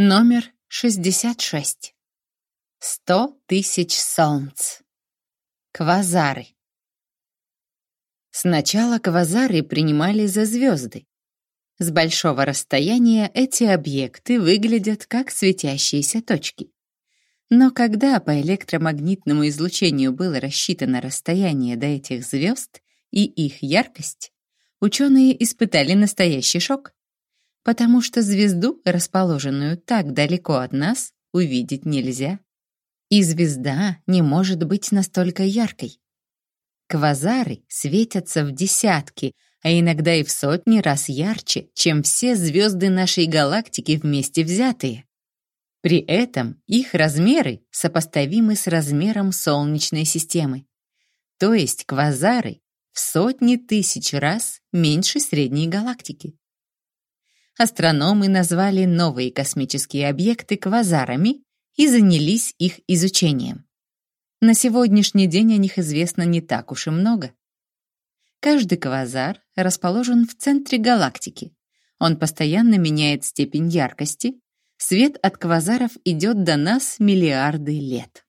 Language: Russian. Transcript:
Номер 66. Сто тысяч солнц. Квазары. Сначала квазары принимали за звезды. С большого расстояния эти объекты выглядят как светящиеся точки. Но когда по электромагнитному излучению было рассчитано расстояние до этих звезд и их яркость, ученые испытали настоящий шок потому что звезду, расположенную так далеко от нас, увидеть нельзя. И звезда не может быть настолько яркой. Квазары светятся в десятки, а иногда и в сотни раз ярче, чем все звезды нашей галактики вместе взятые. При этом их размеры сопоставимы с размером Солнечной системы. То есть квазары в сотни тысяч раз меньше средней галактики астрономы назвали новые космические объекты квазарами и занялись их изучением. На сегодняшний день о них известно не так уж и много. Каждый квазар расположен в центре галактики. Он постоянно меняет степень яркости. Свет от квазаров идет до нас миллиарды лет.